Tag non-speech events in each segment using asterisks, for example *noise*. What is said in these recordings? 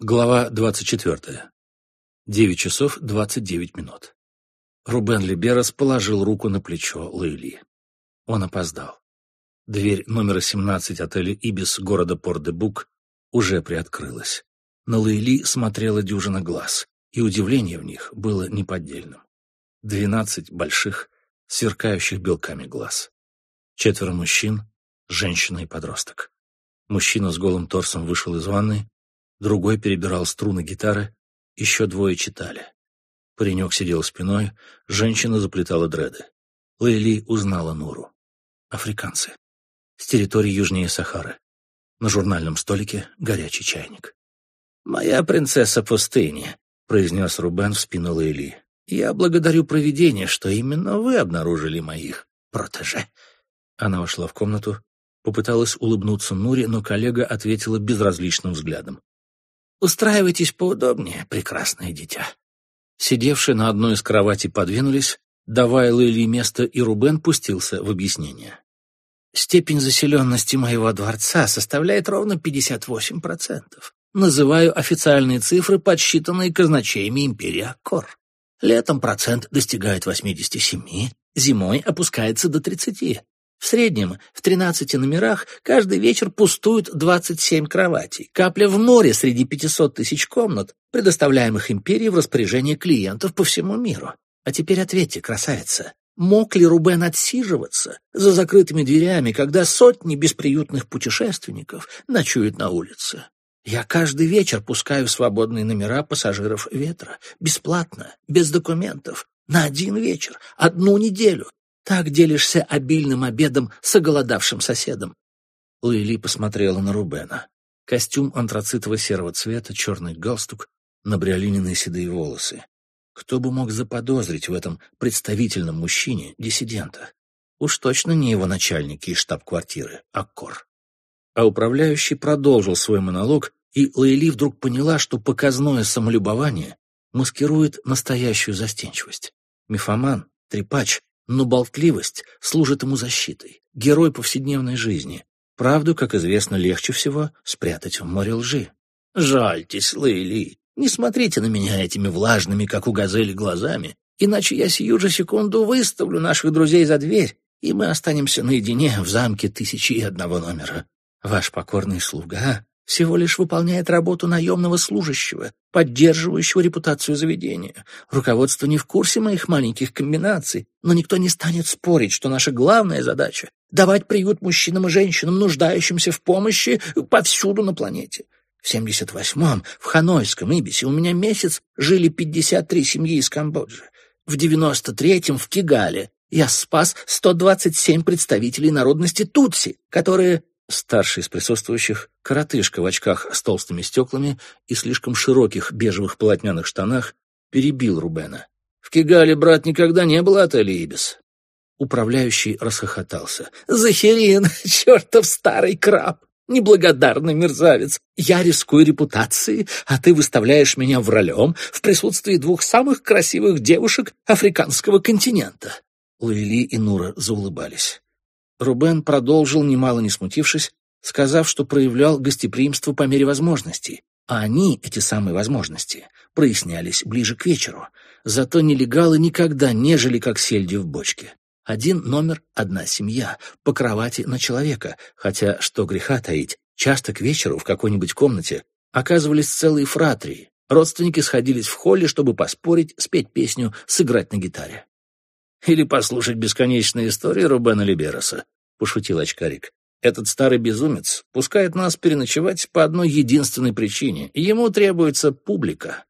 Глава 24. 9 часов 29 минут. Рубен Либерас положил руку на плечо Лейли. Он опоздал. Дверь номера 17 отеля «Ибис» города Пор-де-Бук уже приоткрылась. На Лейли смотрела дюжина глаз, и удивление в них было неподдельным. Двенадцать больших, сверкающих белками глаз. Четверо мужчин, женщина и подросток. Мужчина с голым торсом вышел из ванны, другой перебирал струны гитары, еще двое читали. Паренек сидел спиной, женщина заплетала дреды. Лейли узнала Нуру. Африканцы. С территории южнее Сахары. На журнальном столике горячий чайник. «Моя принцесса пустыни», — произнес Рубен в спину Лейли. «Я благодарю провидение, что именно вы обнаружили моих протеже». Она вошла в комнату, попыталась улыбнуться Нуре, но коллега ответила безразличным взглядом. Устраивайтесь поудобнее, прекрасное дитя». Сидевшие на одной из кроватей подвинулись, давая Лейли место, и Рубен пустился в объяснение. «Степень заселенности моего дворца составляет ровно 58%. Называю официальные цифры, подсчитанные казначеями империи Аккор. Летом процент достигает 87, зимой опускается до 30. В среднем в 13 номерах каждый вечер пустуют 27 кроватей. Капля в море среди 500 тысяч комнат, предоставляемых империей в распоряжение клиентов по всему миру. А теперь ответьте, красавица, мог ли Рубен отсиживаться за закрытыми дверями, когда сотни бесприютных путешественников ночуют на улице? Я каждый вечер пускаю свободные номера пассажиров ветра, бесплатно, без документов, на один вечер, одну неделю, так делишься обильным обедом с оголодавшим соседом. Луили посмотрела на Рубена. Костюм антрацитово-серого цвета, черный галстук, набриолиненные седые волосы. Кто бы мог заподозрить в этом представительном мужчине диссидента? Уж точно не его начальники из штаб-квартиры, а Кор. А управляющий продолжил свой монолог, и Лейли вдруг поняла, что показное самолюбование маскирует настоящую застенчивость. Мифоман, трепач, но болтливость служит ему защитой. Герой повседневной жизни. Правду, как известно, легче всего спрятать в море лжи. «Жальтесь, Лейли, не смотрите на меня этими влажными, как у газели, глазами, иначе я сию же секунду выставлю наших друзей за дверь, и мы останемся наедине в замке тысячи и одного номера. Ваш покорный слуга всего лишь выполняет работу наемного служащего, поддерживающего репутацию заведения. Руководство не в курсе моих маленьких комбинаций, но никто не станет спорить, что наша главная задача — давать приют мужчинам и женщинам, нуждающимся в помощи повсюду на планете. В 78-м в Ханойском Ибисе у меня месяц жили 53 семьи из Камбоджи. В 93-м в Кигале я спас 127 представителей народности Тутси, которые Старший из присутствующих, коротышка в очках с толстыми стеклами и слишком широких бежевых полотняных штанах, перебил Рубена. «В Кигале, брат, никогда не было отеля «Ибис». Управляющий расхохотался. «Захерин, *laughs* чертов старый краб! Неблагодарный мерзавец! Я рискую репутацией, а ты выставляешь меня в ролем в присутствии двух самых красивых девушек африканского континента!» Луили и Нура заулыбались. Рубен продолжил, немало не смутившись, сказав, что проявлял гостеприимство по мере возможностей, а они, эти самые возможности, прояснялись ближе к вечеру. Зато нелегалы никогда не жили, как сельди в бочке. Один номер, одна семья, по кровати на человека, хотя, что греха таить, часто к вечеру в какой-нибудь комнате оказывались целые фратрии. Родственники сходились в холле, чтобы поспорить, спеть песню, сыграть на гитаре. Или послушать бесконечные истории Рубена Либероса, — пошутил очкарик. Этот старый безумец пускает нас переночевать по одной единственной причине. Ему требуется публика.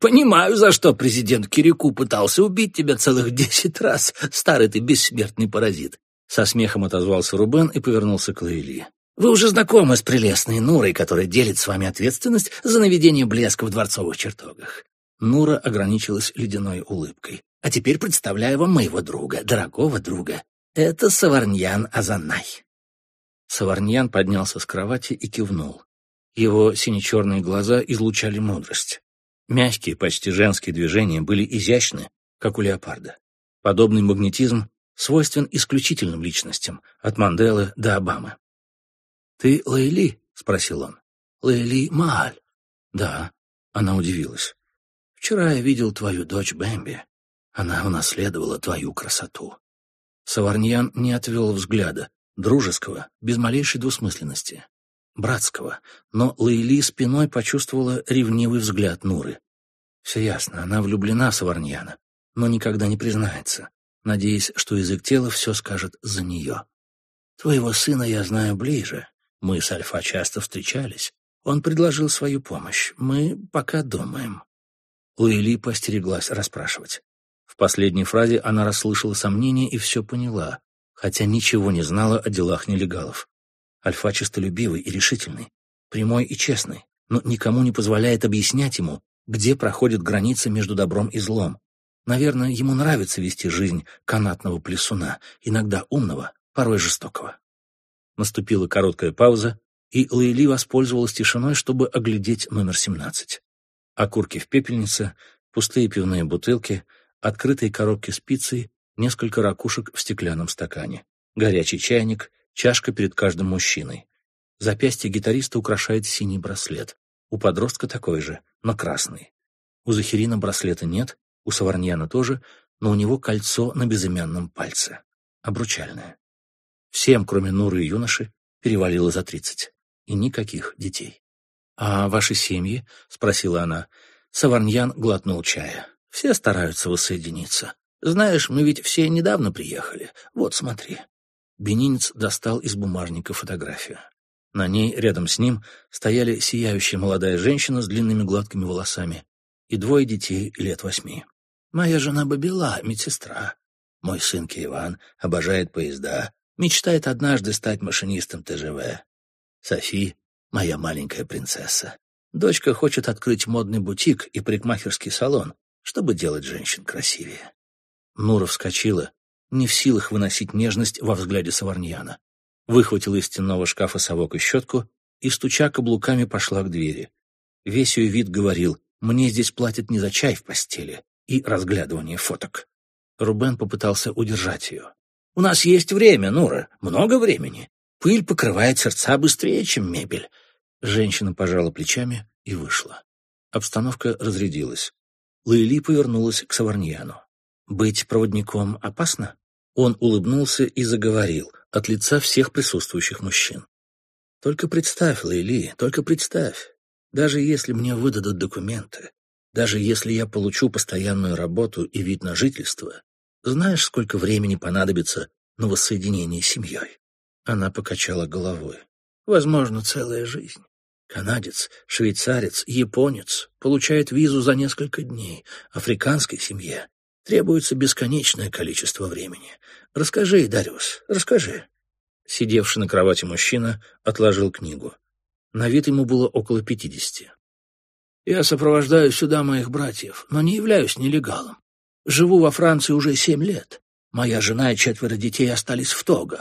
Понимаю, за что президент Кирику пытался убить тебя целых десять раз, старый ты бессмертный паразит. Со смехом отозвался Рубен и повернулся к Лейли. Вы уже знакомы с прелестной Нурой, которая делит с вами ответственность за наведение блеска в дворцовых чертогах. Нура ограничилась ледяной улыбкой. А теперь представляю вам моего друга, дорогого друга. Это Саварньян Азанай. Саварньян поднялся с кровати и кивнул. Его сине-черные глаза излучали мудрость. Мягкие, почти женские движения были изящны, как у леопарда. Подобный магнетизм свойствен исключительным личностям, от Манделы до Обамы. «Ты Лейли?» — спросил он. «Лейли Мааль». Да, она удивилась. Вчера я видел твою дочь Бэмби. Она унаследовала твою красоту. Саварньян не отвел взгляда, дружеского, без малейшей двусмысленности, братского, но Лейли спиной почувствовала ревнивый взгляд Нуры. Все ясно, она влюблена в Саварньяна, но никогда не признается, надеясь, что язык тела все скажет за нее. «Твоего сына я знаю ближе. Мы с Альфа часто встречались. Он предложил свою помощь. Мы пока думаем». Лейли постереглась расспрашивать. В последней фразе она расслышала сомнения и все поняла, хотя ничего не знала о делах нелегалов. Альфа честолюбивый и решительный, прямой и честный, но никому не позволяет объяснять ему, где проходит граница между добром и злом. Наверное, ему нравится вести жизнь канатного плесуна, иногда умного, порой жестокого. Наступила короткая пауза, и Лейли воспользовалась тишиной, чтобы оглядеть номер 17. Окурки в пепельнице, пустые пивные бутылки, открытые коробки с несколько ракушек в стеклянном стакане, горячий чайник, чашка перед каждым мужчиной. Запястье гитариста украшает синий браслет. У подростка такой же, но красный. У Захирина браслета нет, у Саварньяна тоже, но у него кольцо на безымянном пальце. Обручальное. Всем, кроме Нуры и юноши, перевалило за тридцать. И никаких детей. «А ваши семьи?» — спросила она. Саварньян глотнул чая. «Все стараются воссоединиться. Знаешь, мы ведь все недавно приехали. Вот, смотри». Бенинец достал из бумажника фотографию. На ней, рядом с ним, стояли сияющая молодая женщина с длинными гладкими волосами и двое детей лет восьми. «Моя жена Бабила, медсестра. Мой сын Киеван обожает поезда, мечтает однажды стать машинистом ТЖВ. Софи — моя маленькая принцесса. Дочка хочет открыть модный бутик и парикмахерский салон, чтобы делать женщин красивее. Нура вскочила, не в силах выносить нежность во взгляде Саварньяна. Выхватила из стенного шкафа совок и щетку и, стуча каблуками, пошла к двери. Весь ее вид говорил, мне здесь платят не за чай в постели и разглядывание фоток. Рубен попытался удержать ее. «У нас есть время, Нура, много времени. Пыль покрывает сердца быстрее, чем мебель». Женщина пожала плечами и вышла. Обстановка разрядилась. Лейли повернулась к Саварньяну. «Быть проводником опасно?» Он улыбнулся и заговорил от лица всех присутствующих мужчин. «Только представь, Лейли, только представь. Даже если мне выдадут документы, даже если я получу постоянную работу и вид на жительство, знаешь, сколько времени понадобится на воссоединение с семьей?» Она покачала головой. «Возможно, целая жизнь. Канадец, швейцарец, японец получает визу за несколько дней. Африканской семье требуется бесконечное количество времени. Расскажи, Дариус, расскажи». Сидевший на кровати мужчина отложил книгу. На вид ему было около пятидесяти. «Я сопровождаю сюда моих братьев, но не являюсь нелегалом. Живу во Франции уже семь лет. Моя жена и четверо детей остались в Того.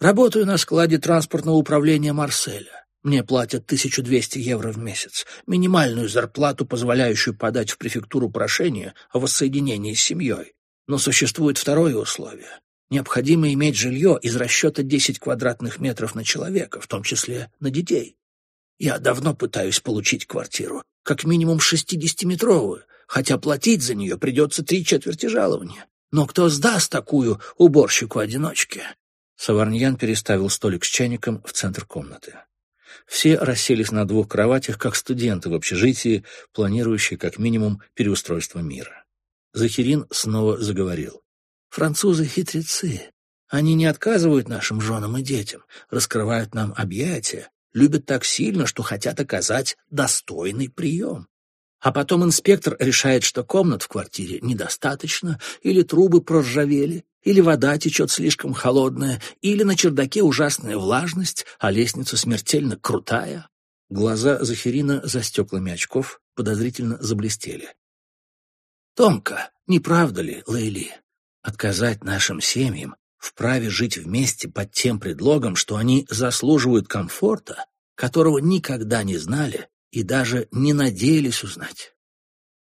Работаю на складе транспортного управления Марселя. Мне платят 1200 евро в месяц, минимальную зарплату, позволяющую подать в префектуру прошение о воссоединении с семьей. Но существует второе условие. Необходимо иметь жилье из расчета 10 квадратных метров на человека, в том числе на детей. Я давно пытаюсь получить квартиру, как минимум 60-метровую, хотя платить за нее придется три четверти жалования. Но кто сдаст такую уборщику-одиночке? Саварньян переставил столик с чайником в центр комнаты. Все расселись на двух кроватях, как студенты в общежитии, планирующие как минимум переустройство мира. Захирин снова заговорил. «Французы хитрецы. Они не отказывают нашим женам и детям, раскрывают нам объятия, любят так сильно, что хотят оказать достойный прием. А потом инспектор решает, что комнат в квартире недостаточно, или трубы проржавели, или вода течет слишком холодная, или на чердаке ужасная влажность, а лестница смертельно крутая. Глаза Захирина за стеклами очков подозрительно заблестели. «Томка, не правда ли, Лейли, отказать нашим семьям в праве жить вместе под тем предлогом, что они заслуживают комфорта, которого никогда не знали и даже не надеялись узнать?»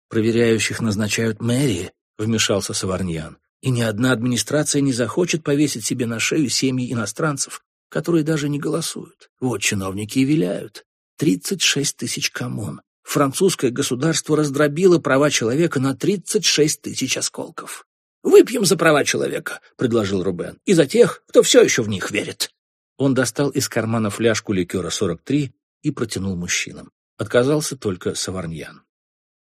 «Проверяющих назначают мэрии», — вмешался Саварньян и ни одна администрация не захочет повесить себе на шею семьи иностранцев, которые даже не голосуют. Вот чиновники и виляют. Тридцать шесть тысяч коммун. французское государство раздробило права человека на 36 тысяч осколков. «Выпьем за права человека», — предложил Рубен, — «и за тех, кто все еще в них верит». Он достал из кармана фляжку ликера 43 и протянул мужчинам. Отказался только Саварньян.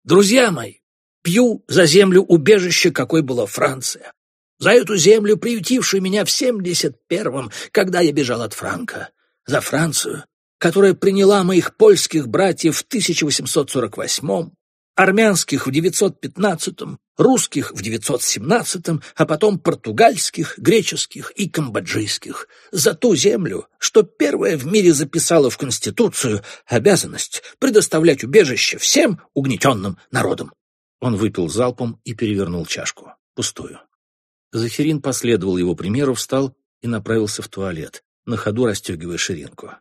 «Друзья мои, пью за землю убежище, какой была Франция. За эту землю, приютившую меня в семьдесят первом, когда я бежал от Франка. За Францию, которая приняла моих польских братьев в 1848-м, армянских в 915-м, русских в 917-м, а потом португальских, греческих и камбоджийских, за ту землю, что первая в мире записала в Конституцию обязанность предоставлять убежище всем угнетенным народам. Он выпил залпом и перевернул чашку, пустую. Захирин последовал его примеру, встал и направился в туалет, на ходу расстегивая ширинку.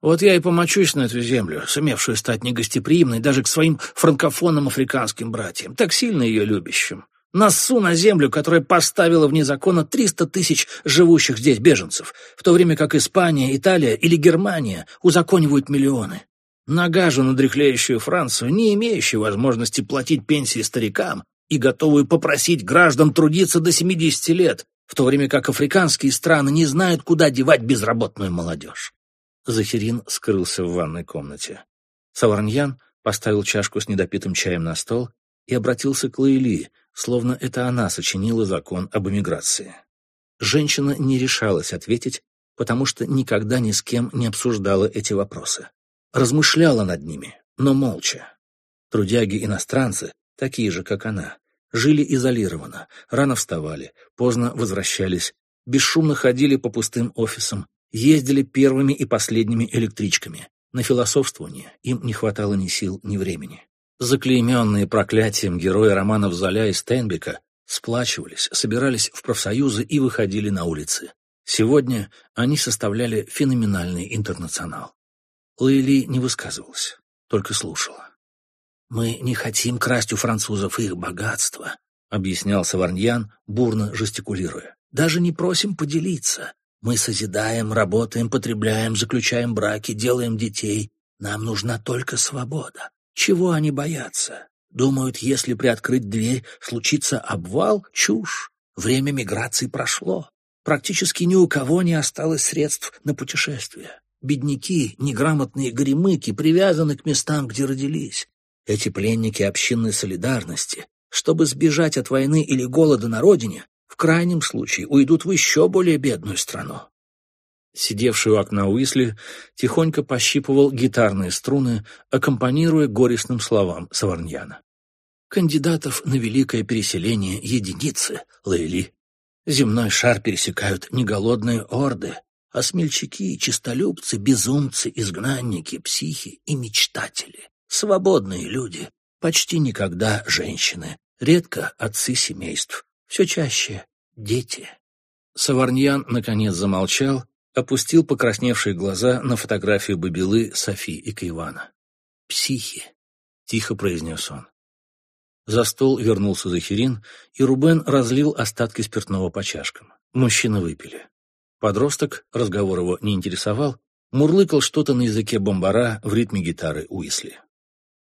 Вот я и помочусь на эту землю, сумевшую стать негостеприимной даже к своим франкофонным африканским братьям, так сильно ее любящим. Насу на землю, которая поставила вне закона 300 тысяч живущих здесь беженцев, в то время как Испания, Италия или Германия узаконивают миллионы. Нагажу на дряхлеющую Францию, не имеющую возможности платить пенсии старикам и готовую попросить граждан трудиться до 70 лет, в то время как африканские страны не знают, куда девать безработную молодежь. Захирин скрылся в ванной комнате. Саварньян поставил чашку с недопитым чаем на стол и обратился к Лаили, словно это она сочинила закон об эмиграции. Женщина не решалась ответить, потому что никогда ни с кем не обсуждала эти вопросы. Размышляла над ними, но молча. Трудяги-иностранцы, такие же, как она, жили изолированно, рано вставали, поздно возвращались, бесшумно ходили по пустым офисам, ездили первыми и последними электричками. На философствование им не хватало ни сил, ни времени. Заклейменные проклятием герои романов Золя и Стенбека сплачивались, собирались в профсоюзы и выходили на улицы. Сегодня они составляли феноменальный интернационал. Лейли не высказывалась, только слушала. «Мы не хотим красть у французов их богатство», — объяснял Саварньян, бурно жестикулируя. «Даже не просим поделиться. Мы созидаем, работаем, потребляем, заключаем браки, делаем детей. Нам нужна только свобода. Чего они боятся? Думают, если приоткрыть дверь, случится обвал? Чушь. Время миграции прошло. Практически ни у кого не осталось средств на путешествия. Бедняки, неграмотные горемыки привязаны к местам, где родились. Эти пленники общинной солидарности, чтобы сбежать от войны или голода на родине, в крайнем случае уйдут в еще более бедную страну. Сидевший у окна Уисли тихонько пощипывал гитарные струны, аккомпанируя горестным словам Саварньяна. Кандидатов на великое переселение единицы, Лейли. Земной шар пересекают не голодные орды, а смельчаки, чистолюбцы, безумцы, изгнанники, психи и мечтатели. Свободные люди, почти никогда женщины, редко отцы семейств, все чаще дети. Саварньян наконец замолчал, опустил покрасневшие глаза на фотографию Бабилы, Софи и Кайвана. «Психи», — тихо произнес он. За стол вернулся Захирин, и Рубен разлил остатки спиртного по чашкам. Мужчины выпили. Подросток, разговор его не интересовал, мурлыкал что-то на языке бомбара в ритме гитары Уисли.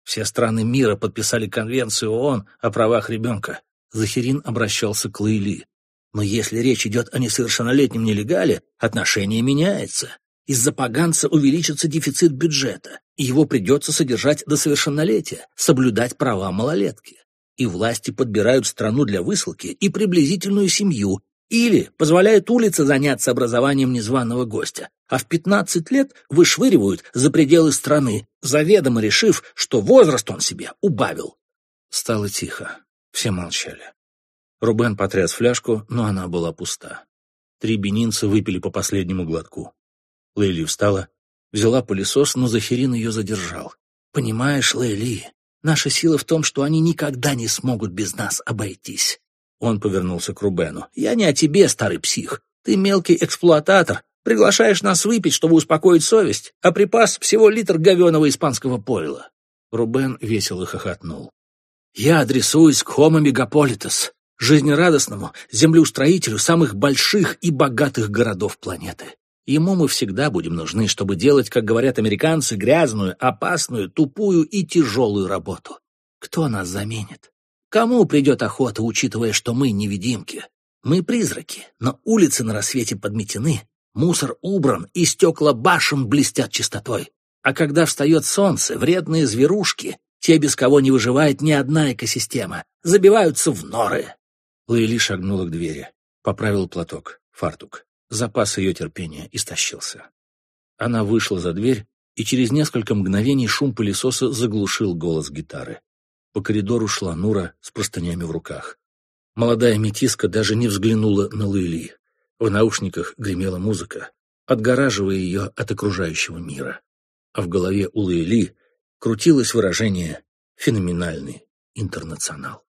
Все страны мира подписали Конвенцию ООН о правах ребенка. Захирин обращался к Лейли. Но если речь идет о несовершеннолетнем нелегале, отношение меняется. Из-за поганца увеличится дефицит бюджета, и его придется содержать до совершеннолетия, соблюдать права малолетки. И власти подбирают страну для высылки и приблизительную семью, или позволяют улице заняться образованием незваного гостя, а в 15 лет вышвыривают за пределы страны, заведомо решив, что возраст он себе убавил. Стало тихо. Все молчали. Рубен потряс фляжку, но она была пуста. Три бенинца выпили по последнему глотку. Лейли встала, взяла пылесос, но Захирин ее задержал. «Понимаешь, Лейли, наша сила в том, что они никогда не смогут без нас обойтись». Он повернулся к Рубену. «Я не о тебе, старый псих. Ты мелкий эксплуататор. Приглашаешь нас выпить, чтобы успокоить совесть, а припас всего литр говеного испанского пойла». Рубен весело хохотнул. Я адресуюсь к Homo Megapolitus, жизнерадостному землеустроителю самых больших и богатых городов планеты. Ему мы всегда будем нужны, чтобы делать, как говорят американцы, грязную, опасную, тупую и тяжелую работу. Кто нас заменит? Кому придет охота, учитывая, что мы невидимки? Мы призраки, но улицы на рассвете подметены, мусор убран и стекла башен блестят чистотой. А когда встает солнце, вредные зверушки, те, без кого не выживает ни одна экосистема, забиваются в норы. Луэли шагнула к двери, поправил платок, фартук. Запас ее терпения истощился. Она вышла за дверь, и через несколько мгновений шум пылесоса заглушил голос гитары. По коридору шла Нура с простынями в руках. Молодая метиска даже не взглянула на Луэли. В наушниках гремела музыка, отгораживая ее от окружающего мира. А в голове у Луэли крутилось выражение «феноменальный интернационал».